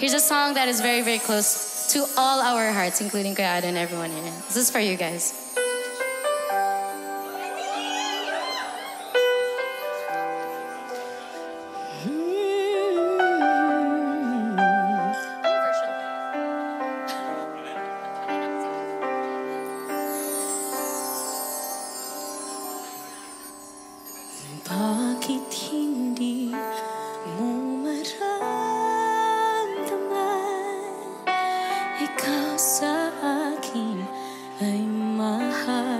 Here's a song that is very, very close to all our hearts, including Kayada and everyone here. This is for you guys. Bakit hindi In my heart.